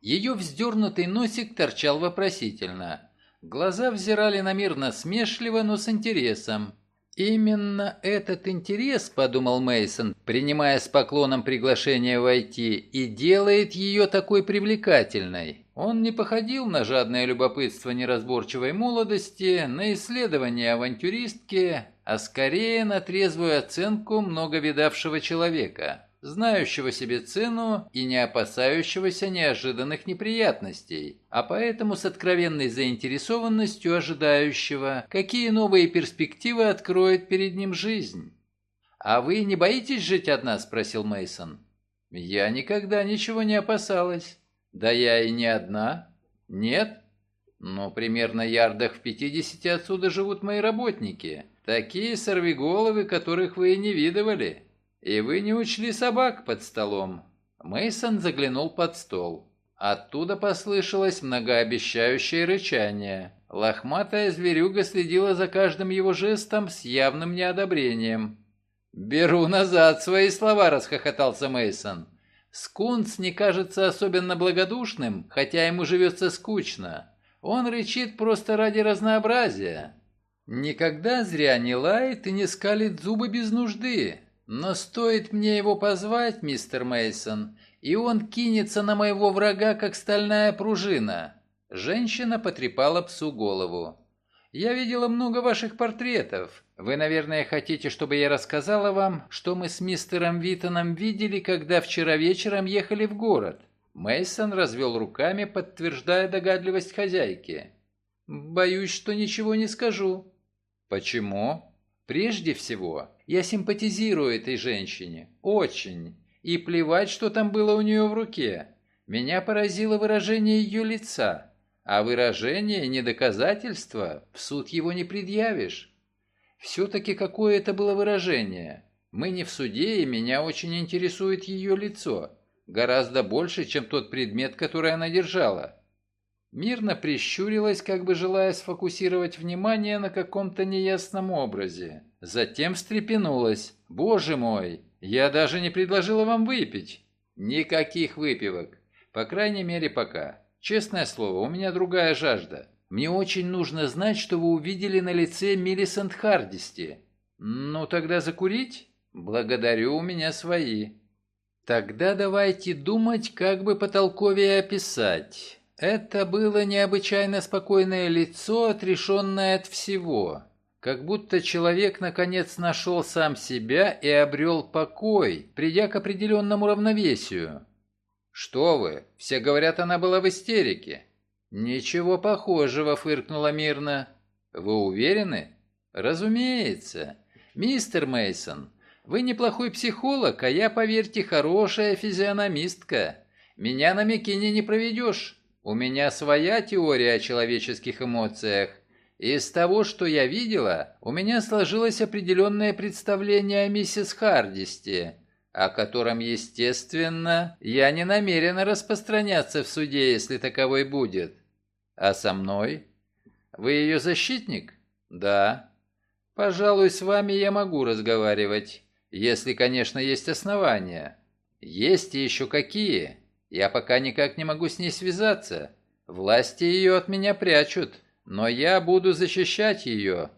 Ее вздернутый носик торчал вопросительно. Глаза взирали на мир насмешливо, но с интересом. «Именно этот интерес, — подумал Мейсон, принимая с поклоном приглашение войти, — и делает ее такой привлекательной. Он не походил на жадное любопытство неразборчивой молодости, на исследование авантюристки, а скорее на трезвую оценку многовидавшего человека, знающего себе цену и не опасающегося неожиданных неприятностей, а поэтому с откровенной заинтересованностью ожидающего, какие новые перспективы откроет перед ним жизнь. «А вы не боитесь жить одна?» – спросил Мейсон. «Я никогда ничего не опасалась. Да я и не одна. Нет? Но примерно ярдах в пятидесяти отсюда живут мои работники». Такие сорвиголовы, которых вы и не видывали. И вы не учли собак под столом. Мейсон заглянул под стол. Оттуда послышалось многообещающее рычание. Лохматая зверюга следила за каждым его жестом с явным неодобрением. «Беру назад свои слова», — расхохотался Мейсон. «Скунс не кажется особенно благодушным, хотя ему живется скучно. Он рычит просто ради разнообразия. Никогда зря не лает и не скалит зубы без нужды. Но стоит мне его позвать, мистер Мейсон, и он кинется на моего врага, как стальная пружина. Женщина потрепала псу голову. Я видела много ваших портретов. Вы, наверное, хотите, чтобы я рассказала вам, что мы с мистером Витоном видели, когда вчера вечером ехали в город. Мейсон развел руками, подтверждая догадливость хозяйки. Боюсь, что ничего не скажу. Почему? Прежде всего, я симпатизирую этой женщине. Очень. И плевать, что там было у нее в руке. Меня поразило выражение ее лица. А выражение не доказательство, в суд его не предъявишь. Все-таки какое это было выражение? Мы не в суде, и меня очень интересует ее лицо. Гораздо больше, чем тот предмет, который она держала. Мирно прищурилась, как бы желая сфокусировать внимание на каком-то неясном образе. Затем встрепенулась. «Боже мой, я даже не предложила вам выпить». «Никаких выпивок. По крайней мере, пока. Честное слово, у меня другая жажда. Мне очень нужно знать, что вы увидели на лице Миллисент Хардисти». «Ну, тогда закурить?» «Благодарю, у меня свои». «Тогда давайте думать, как бы потолковее описать». Это было необычайно спокойное лицо, отрешенное от всего. Как будто человек наконец нашел сам себя и обрел покой, придя к определенному равновесию. «Что вы? Все говорят, она была в истерике». «Ничего похожего», — фыркнула мирно. «Вы уверены?» «Разумеется. Мистер Мейсон, вы неплохой психолог, а я, поверьте, хорошая физиономистка. Меня на Микине не проведешь». У меня своя теория о человеческих эмоциях. Из того, что я видела, у меня сложилось определенное представление о миссис Хардисти, о котором, естественно, я не намерена распространяться в суде, если таковой будет. А со мной? Вы ее защитник? Да. Пожалуй, с вами я могу разговаривать. Если, конечно, есть основания. Есть еще какие. Я пока никак не могу с ней связаться. Власти ее от меня прячут, но я буду защищать ее.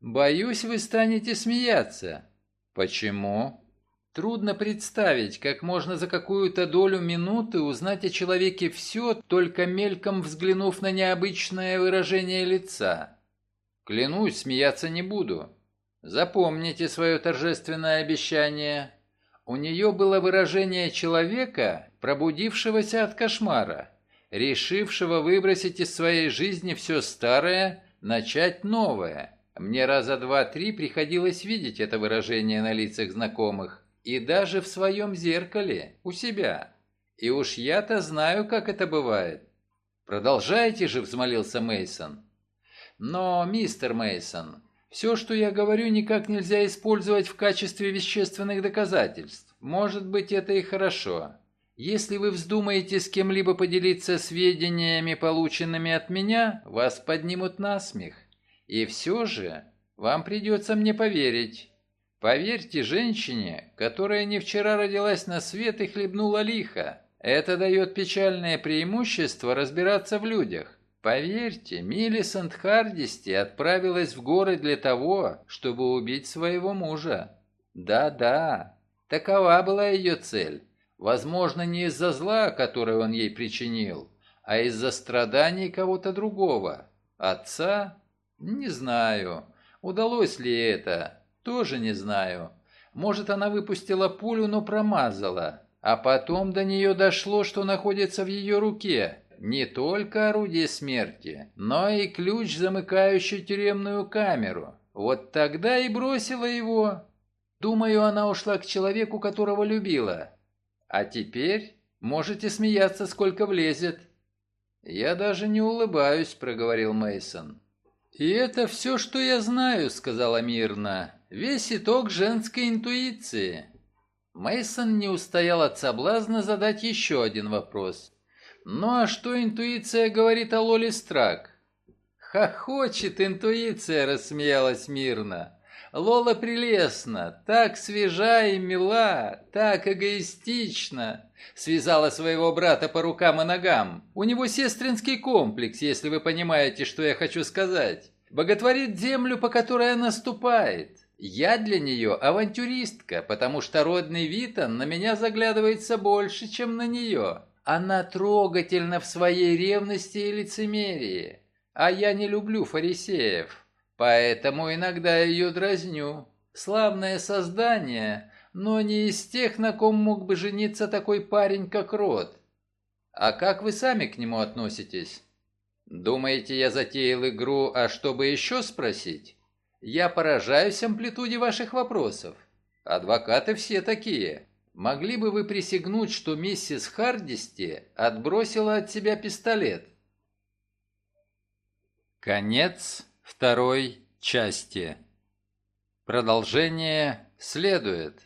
Боюсь, вы станете смеяться. Почему? Трудно представить, как можно за какую-то долю минуты узнать о человеке все, только мельком взглянув на необычное выражение лица. Клянусь, смеяться не буду. Запомните свое торжественное обещание. У нее было выражение человека, пробудившегося от кошмара, решившего выбросить из своей жизни все старое, начать новое. Мне раза два-три приходилось видеть это выражение на лицах знакомых, и даже в своем зеркале, у себя. И уж я-то знаю, как это бывает. Продолжайте же, взмолился Мейсон. Но, мистер Мейсон, все, что я говорю, никак нельзя использовать в качестве вещественных доказательств. Может быть, это и хорошо. Если вы вздумаете с кем-либо поделиться сведениями, полученными от меня, вас поднимут на смех. И все же вам придется мне поверить. Поверьте женщине, которая не вчера родилась на свет и хлебнула лихо. Это дает печальное преимущество разбираться в людях. Поверьте, Миллисент Хардисти отправилась в горы для того, чтобы убить своего мужа. Да-да, такова была ее цель. Возможно, не из-за зла, которое он ей причинил, а из-за страданий кого-то другого. Отца? Не знаю. Удалось ли это? Тоже не знаю. Может, она выпустила пулю, но промазала. А потом до нее дошло, что находится в ее руке не только орудие смерти, но и ключ, замыкающий тюремную камеру. Вот тогда и бросила его. Думаю, она ушла к человеку, которого любила. А теперь можете смеяться, сколько влезет. Я даже не улыбаюсь, проговорил Мейсон. И это все, что я знаю, сказала мирно. Весь итог женской интуиции. Мейсон не устоял от соблазна задать еще один вопрос. Ну а что интуиция говорит о Лоле Страк? Хохочет интуиция, рассмеялась мирно. Лола прелестна, так свежа и мила, так эгоистична. Связала своего брата по рукам и ногам. У него сестринский комплекс, если вы понимаете, что я хочу сказать. Боготворит землю, по которой она ступает. Я для нее авантюристка, потому что родный Витан на меня заглядывается больше, чем на нее. Она трогательна в своей ревности и лицемерии, а я не люблю фарисеев, поэтому иногда ее дразню. Славное создание, но не из тех, на ком мог бы жениться такой парень, как Рот. А как вы сами к нему относитесь? Думаете, я затеял игру, а чтобы еще спросить? Я поражаюсь амплитуде ваших вопросов. Адвокаты все такие. Могли бы вы присягнуть, что миссис Хардисти отбросила от себя пистолет? Конец второй части. Продолжение следует.